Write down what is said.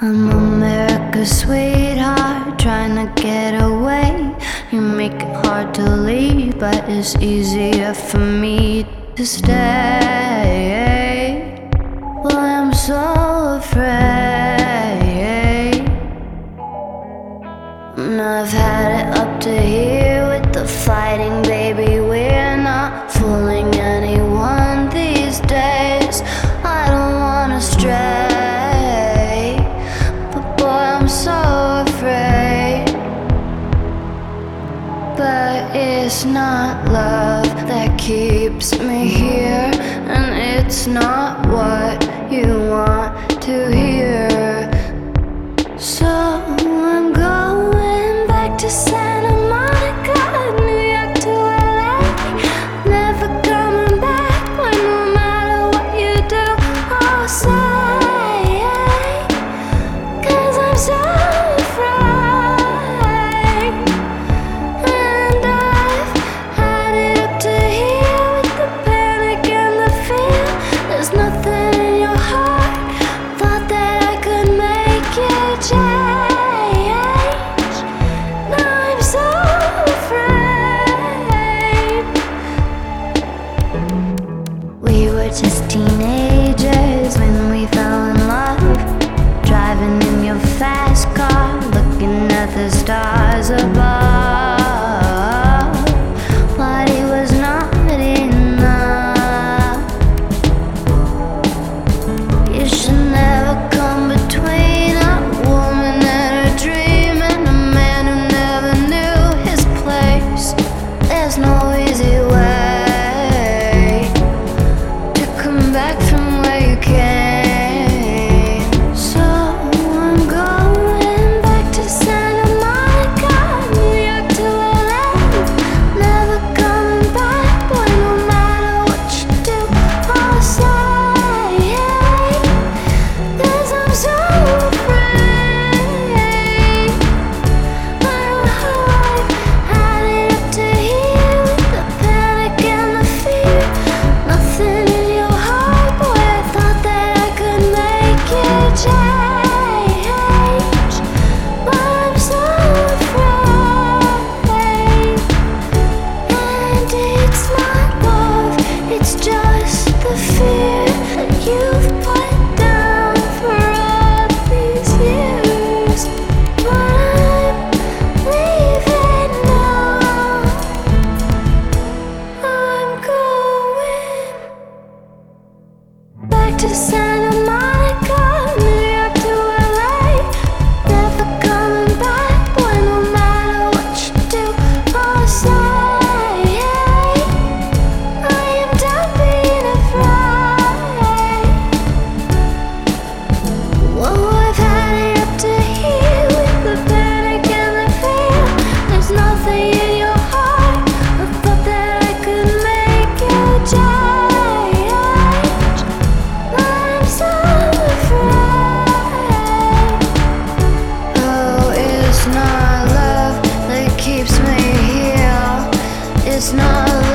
I'm America's sweetheart, trying to get away. You make it hard to leave, but it's easier for me to stay. Well, I'm so afraid. And I've had it up to here with the fighting, It's not love that keeps me here, and it's not what you want to It's just the fear that you've love.